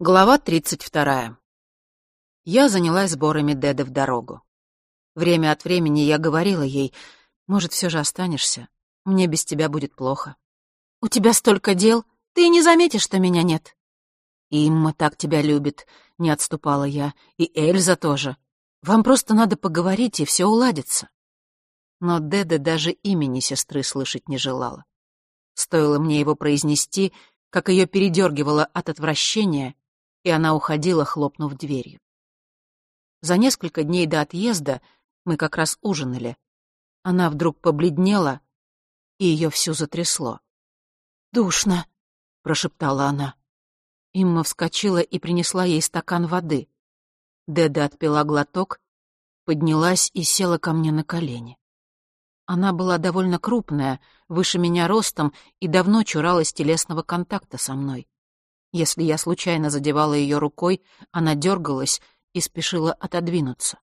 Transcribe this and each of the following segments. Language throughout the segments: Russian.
Глава 32. Я занялась сборами Деда в дорогу. Время от времени я говорила ей, может, все же останешься, мне без тебя будет плохо. У тебя столько дел, ты и не заметишь, что меня нет. Имма так тебя любит, не отступала я, и Эльза тоже. Вам просто надо поговорить, и все уладится. Но Деда даже имени сестры слышать не желала. Стоило мне его произнести, как ее передергивало от отвращения, и она уходила, хлопнув дверью. За несколько дней до отъезда мы как раз ужинали. Она вдруг побледнела, и ее всю затрясло. «Душно», — прошептала она. Имма вскочила и принесла ей стакан воды. Деда отпила глоток, поднялась и села ко мне на колени. Она была довольно крупная, выше меня ростом и давно чуралась телесного контакта со мной. Если я случайно задевала ее рукой, она дергалась и спешила отодвинуться.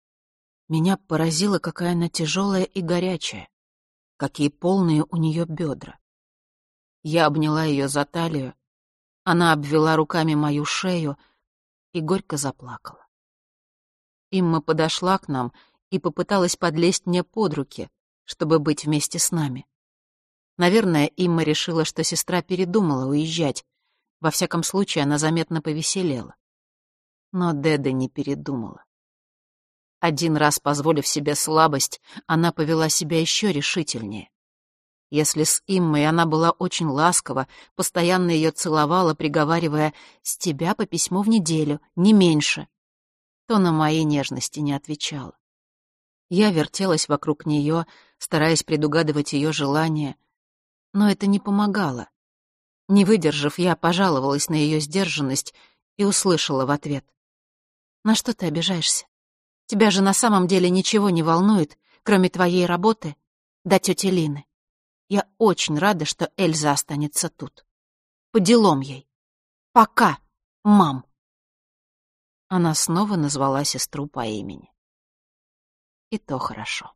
Меня поразило, какая она тяжелая и горячая, какие полные у нее бедра. Я обняла ее за талию, она обвела руками мою шею и горько заплакала. Имма подошла к нам и попыталась подлезть мне под руки, чтобы быть вместе с нами. Наверное, Имма решила, что сестра передумала уезжать, во всяком случае, она заметно повеселела. Но Деда не передумала. Один раз позволив себе слабость, она повела себя еще решительнее. Если с Иммой она была очень ласкова, постоянно ее целовала, приговаривая «С тебя по письму в неделю, не меньше», то на мои нежности не отвечала. Я вертелась вокруг нее, стараясь предугадывать ее желания, но это не помогало. Не выдержав, я пожаловалась на ее сдержанность и услышала в ответ. «На что ты обижаешься? Тебя же на самом деле ничего не волнует, кроме твоей работы да тети Лины. Я очень рада, что Эльза останется тут. По делам ей. Пока, мам!» Она снова назвала сестру по имени. И то хорошо.